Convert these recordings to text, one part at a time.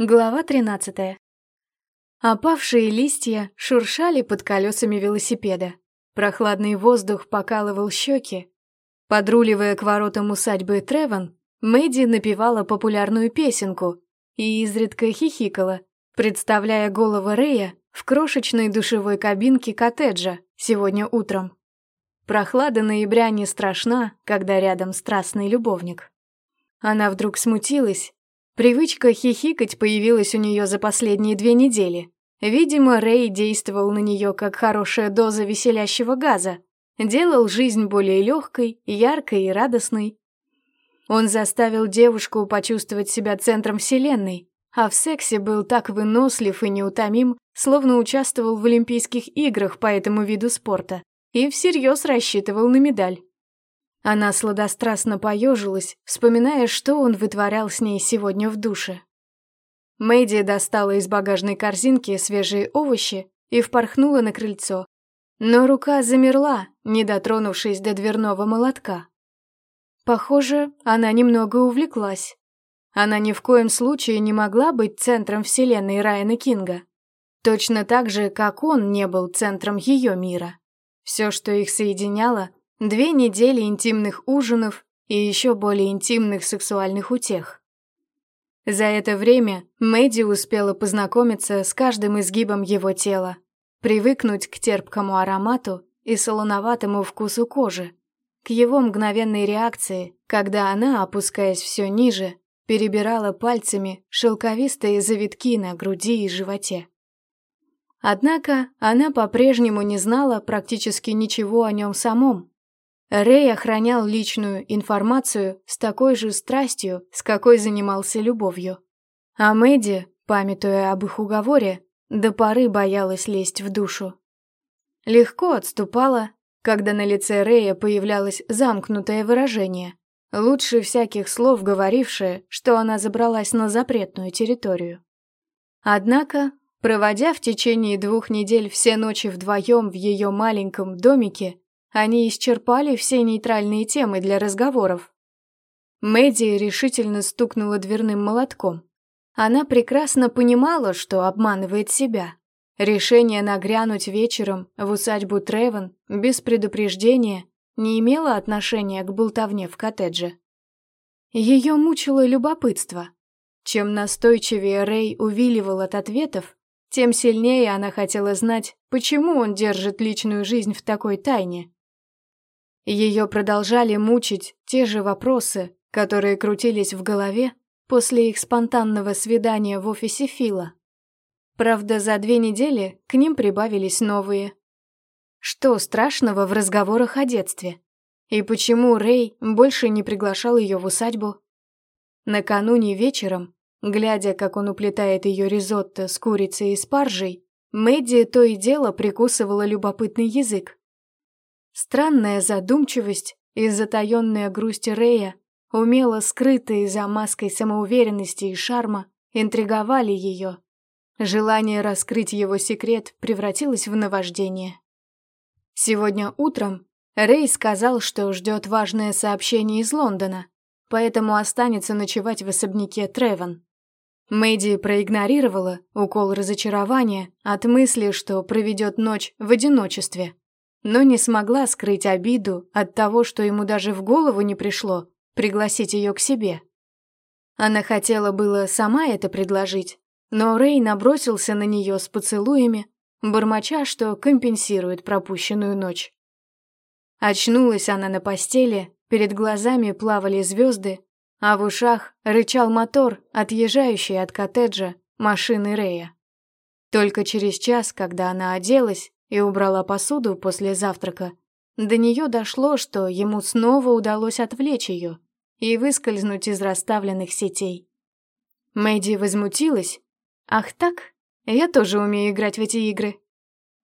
Глава 13. Опавшие листья шуршали под колесами велосипеда. Прохладный воздух покалывал щеки. Подруливая к воротам усадьбы Треван, Мэдди напевала популярную песенку и изредка хихикала, представляя голову Рэя в крошечной душевой кабинке коттеджа сегодня утром. Прохлада ноября не страшна, когда рядом страстный любовник. Она вдруг смутилась Привычка хихикать появилась у нее за последние две недели. Видимо, Рэй действовал на нее как хорошая доза веселящего газа, делал жизнь более легкой, яркой и радостной. Он заставил девушку почувствовать себя центром вселенной, а в сексе был так вынослив и неутомим, словно участвовал в Олимпийских играх по этому виду спорта и всерьез рассчитывал на медаль. Она сладострастно поежилась, вспоминая, что он вытворял с ней сегодня в душе. Мэйди достала из багажной корзинки свежие овощи и впорхнула на крыльцо. Но рука замерла, не дотронувшись до дверного молотка. Похоже, она немного увлеклась. Она ни в коем случае не могла быть центром вселенной Райана Кинга. Точно так же, как он не был центром ее мира. Все, что их соединяло, Две недели интимных ужинов и еще более интимных сексуальных утех. За это время Мэдди успела познакомиться с каждым изгибом его тела, привыкнуть к терпкому аромату и солоноватому вкусу кожи, к его мгновенной реакции, когда она, опускаясь все ниже, перебирала пальцами шелковистые завитки на груди и животе. Однако она по-прежнему не знала практически ничего о нем самом, Рэй охранял личную информацию с такой же страстью, с какой занимался любовью. А Мэдди, памятуя об их уговоре, до поры боялась лезть в душу. Легко отступала, когда на лице Рэя появлялось замкнутое выражение, лучше всяких слов говорившее, что она забралась на запретную территорию. Однако, проводя в течение двух недель все ночи вдвоем в ее маленьком домике, они исчерпали все нейтральные темы для разговоров. Мэдди решительно стукнула дверным молотком. Она прекрасно понимала, что обманывает себя. Решение нагрянуть вечером в усадьбу Тревен без предупреждения не имело отношения к болтовне в коттедже. Ее мучило любопытство. Чем настойчивее Рэй увиливал от ответов, тем сильнее она хотела знать, почему он держит личную жизнь в такой тайне. Ее продолжали мучить те же вопросы, которые крутились в голове после их спонтанного свидания в офисе Фила. Правда, за две недели к ним прибавились новые. Что страшного в разговорах о детстве? И почему Рэй больше не приглашал ее в усадьбу? Накануне вечером, глядя, как он уплетает ее ризотто с курицей и спаржей, Мэдди то и дело прикусывала любопытный язык. Странная задумчивость и затаённая грусть Рея, умело скрытые за маской самоуверенности и шарма, интриговали ее. Желание раскрыть его секрет превратилось в наваждение. Сегодня утром Рэй сказал, что ждет важное сообщение из Лондона, поэтому останется ночевать в особняке Треван. Мэдди проигнорировала укол разочарования от мысли, что проведет ночь в одиночестве но не смогла скрыть обиду от того, что ему даже в голову не пришло пригласить ее к себе. Она хотела было сама это предложить, но Рэй набросился на нее с поцелуями, бормоча, что компенсирует пропущенную ночь. Очнулась она на постели, перед глазами плавали звезды, а в ушах рычал мотор, отъезжающий от коттеджа машины Рэя. Только через час, когда она оделась, и убрала посуду после завтрака, до нее дошло, что ему снова удалось отвлечь ее и выскользнуть из расставленных сетей. Мэдди возмутилась. «Ах так? Я тоже умею играть в эти игры».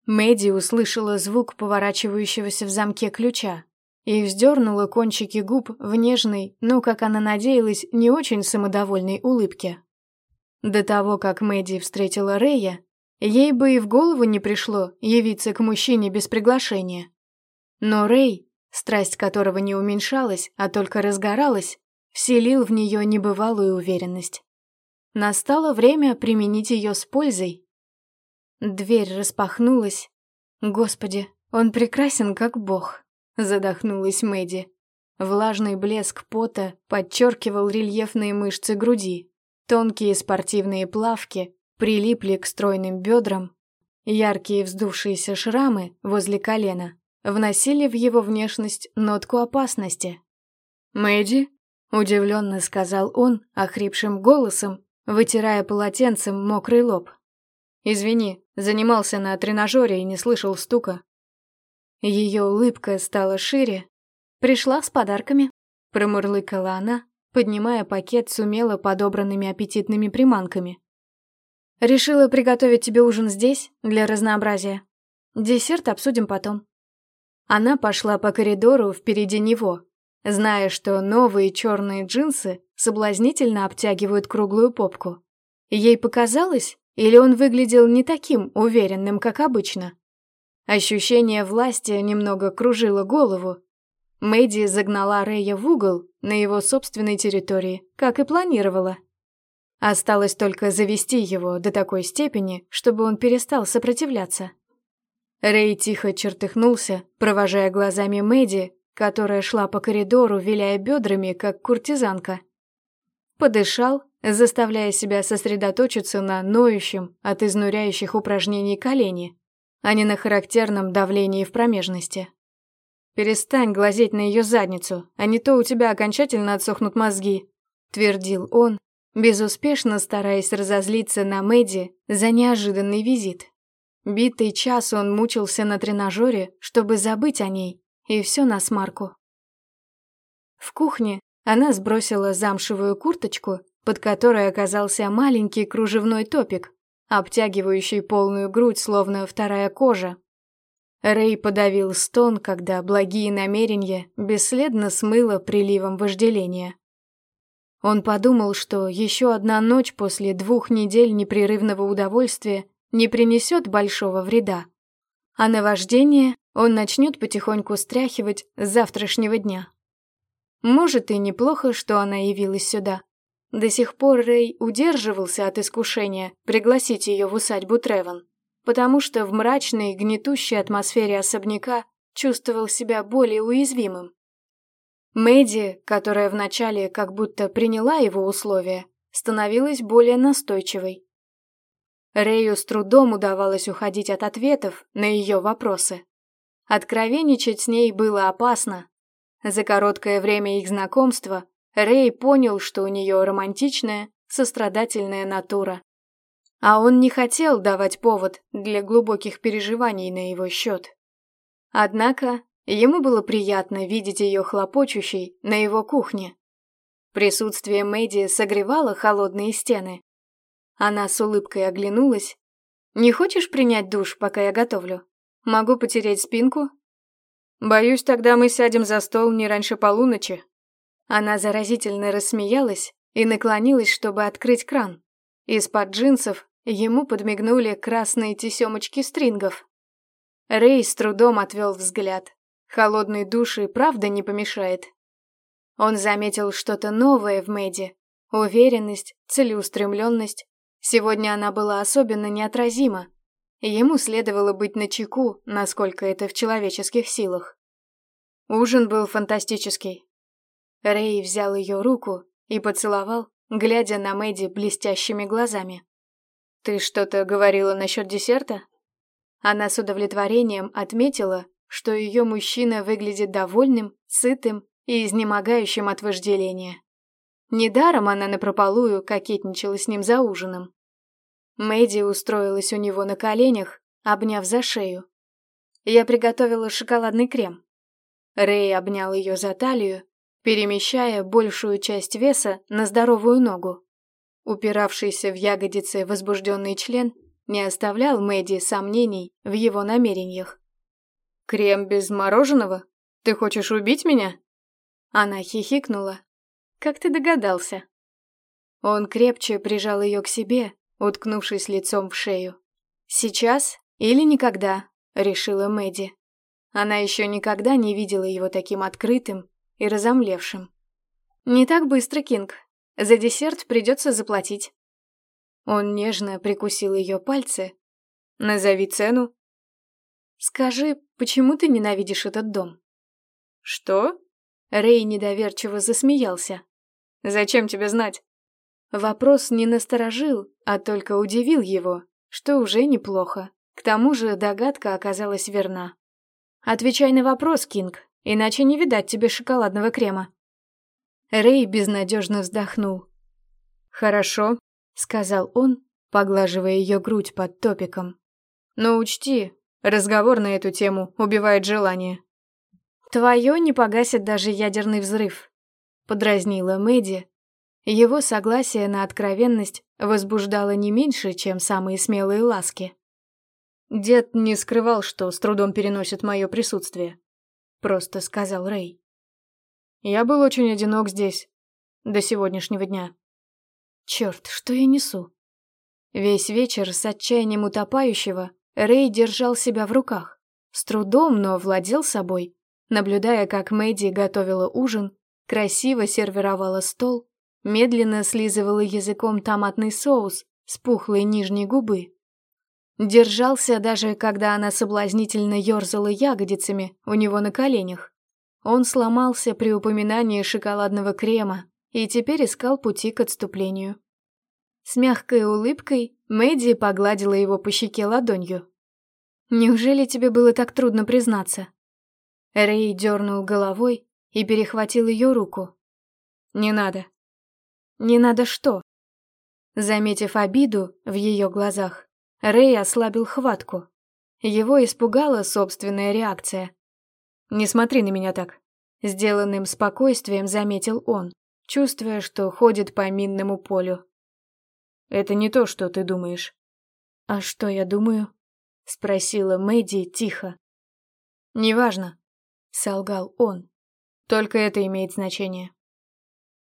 Мэдди услышала звук поворачивающегося в замке ключа и вздернула кончики губ в нежной, но, как она надеялась, не очень самодовольной улыбке. До того, как Мэдди встретила Рэя, Ей бы и в голову не пришло явиться к мужчине без приглашения. Но Рэй, страсть которого не уменьшалась, а только разгоралась, вселил в нее небывалую уверенность. Настало время применить ее с пользой. Дверь распахнулась. Господи, он прекрасен, как бог, задохнулась Мэдди. Влажный блеск пота подчеркивал рельефные мышцы груди. Тонкие спортивные плавки прилипли к стройным бедрам. Яркие вздувшиеся шрамы возле колена вносили в его внешность нотку опасности. «Мэдди?» — удивленно сказал он охрипшим голосом, вытирая полотенцем мокрый лоб. «Извини, занимался на тренажере и не слышал стука». Ее улыбка стала шире. «Пришла с подарками», — промурлыкала она, поднимая пакет с умело подобранными аппетитными приманками. «Решила приготовить тебе ужин здесь, для разнообразия. Десерт обсудим потом». Она пошла по коридору впереди него, зная, что новые черные джинсы соблазнительно обтягивают круглую попку. Ей показалось, или он выглядел не таким уверенным, как обычно? Ощущение власти немного кружило голову. Мэдди загнала Рэя в угол на его собственной территории, как и планировала. Осталось только завести его до такой степени, чтобы он перестал сопротивляться. Рэй тихо чертыхнулся, провожая глазами Мэдди, которая шла по коридору, виляя бедрами, как куртизанка. Подышал, заставляя себя сосредоточиться на ноющем от изнуряющих упражнений колени, а не на характерном давлении в промежности. «Перестань глазеть на ее задницу, а не то у тебя окончательно отсохнут мозги», — твердил он, безуспешно стараясь разозлиться на Мэдди за неожиданный визит. Битый час он мучился на тренажере, чтобы забыть о ней, и все на смарку. В кухне она сбросила замшевую курточку, под которой оказался маленький кружевной топик, обтягивающий полную грудь, словно вторая кожа. Рэй подавил стон, когда благие намерения бесследно смыло приливом вожделения. Он подумал, что еще одна ночь после двух недель непрерывного удовольствия не принесет большого вреда. А наваждение он начнет потихоньку стряхивать с завтрашнего дня. Может, и неплохо, что она явилась сюда. До сих пор Рэй удерживался от искушения пригласить ее в усадьбу Тревон, потому что в мрачной, гнетущей атмосфере особняка чувствовал себя более уязвимым. Мэдди, которая вначале как будто приняла его условия, становилась более настойчивой. Рэю с трудом удавалось уходить от ответов на ее вопросы. Откровенничать с ней было опасно. За короткое время их знакомства Рэй понял, что у нее романтичная, сострадательная натура. А он не хотел давать повод для глубоких переживаний на его счет. Однако ему было приятно видеть ее хлопочущей на его кухне. Присутствие Мэдди согревало холодные стены, она с улыбкой оглянулась. «Не хочешь принять душ, пока я готовлю? Могу потереть спинку?» «Боюсь, тогда мы сядем за стол не раньше полуночи». Она заразительно рассмеялась и наклонилась, чтобы открыть кран. Из-под джинсов ему подмигнули красные тесемочки стрингов. Рэй с трудом отвел взгляд. Холодный душ и правда не помешает. Он заметил что-то новое в Мэдди. Уверенность, целеустремленность, Сегодня она была особенно неотразима. Ему следовало быть начеку, насколько это в человеческих силах. Ужин был фантастический. Рэй взял ее руку и поцеловал, глядя на Мэдди блестящими глазами. «Ты что-то говорила насчет десерта?» Она с удовлетворением отметила, что ее мужчина выглядит довольным, сытым и изнемогающим от вожделения. Недаром она напропалую кокетничала с ним за ужином. Мэдди устроилась у него на коленях, обняв за шею. Я приготовила шоколадный крем. Рэй обнял ее за талию, перемещая большую часть веса на здоровую ногу. Упиравшийся в ягодицы возбужденный член не оставлял Мэдди сомнений в его намерениях. «Крем без мороженого? Ты хочешь убить меня?» Она хихикнула, как ты догадался?» Он крепче прижал ее к себе, уткнувшись лицом в шею. «Сейчас или никогда», — решила Мэдди. Она еще никогда не видела его таким открытым и разомлевшим. «Не так быстро, Кинг. За десерт придется заплатить». Он нежно прикусил ее пальцы. «Назови цену». «Скажи, почему ты ненавидишь этот дом?» «Что?» Рэй недоверчиво засмеялся. «Зачем тебе знать?» Вопрос не насторожил, а только удивил его, что уже неплохо. К тому же догадка оказалась верна. «Отвечай на вопрос, Кинг, иначе не видать тебе шоколадного крема». Рэй безнадежно вздохнул. «Хорошо», — сказал он, поглаживая ее грудь под топиком. «Но учти, разговор на эту тему убивает желание». «Твое не погасит даже ядерный взрыв», — подразнила Мэдди. Его согласие на откровенность возбуждало не меньше, чем самые смелые ласки. «Дед не скрывал, что с трудом переносит мое присутствие», — просто сказал Рэй. «Я был очень одинок здесь, до сегодняшнего дня». «Черт, что я несу?» Весь вечер с отчаянием утопающего Рэй держал себя в руках, с трудом, но владел собой, наблюдая, как Мэдди готовила ужин, красиво сервировала стол, медленно слизывала языком томатный соус с пухлой нижней губы, Держался даже, когда она соблазнительно ерзала ягодицами у него на коленях. Он сломался при упоминании шоколадного крема и теперь искал пути к отступлению. С мягкой улыбкой Мэдди погладила его по щеке ладонью. «Неужели тебе было так трудно признаться?» Рэй дернул головой и перехватил ее руку. «Не надо». «Не надо что?» Заметив обиду в ее глазах, Рэй ослабил хватку. Его испугала собственная реакция. «Не смотри на меня так», — сделанным спокойствием заметил он, чувствуя, что ходит по минному полю. «Это не то, что ты думаешь». «А что я думаю?» — спросила Мэдди тихо. «Неважно», — солгал он. «Только это имеет значение».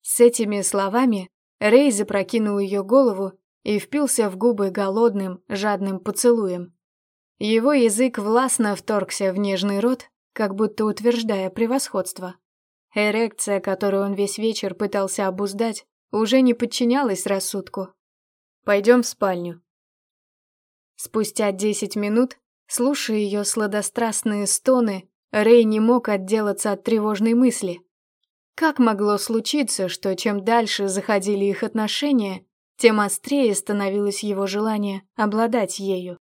С этими словами Рэй запрокинул ее голову и впился в губы голодным, жадным поцелуем. Его язык властно вторгся в нежный рот, как будто утверждая превосходство. Эрекция, которую он весь вечер пытался обуздать, уже не подчинялась рассудку. «Пойдем в спальню». Спустя десять минут, слушая ее сладострастные стоны, Рэй не мог отделаться от тревожной мысли. Как могло случиться, что чем дальше заходили их отношения, тем острее становилось его желание обладать ею.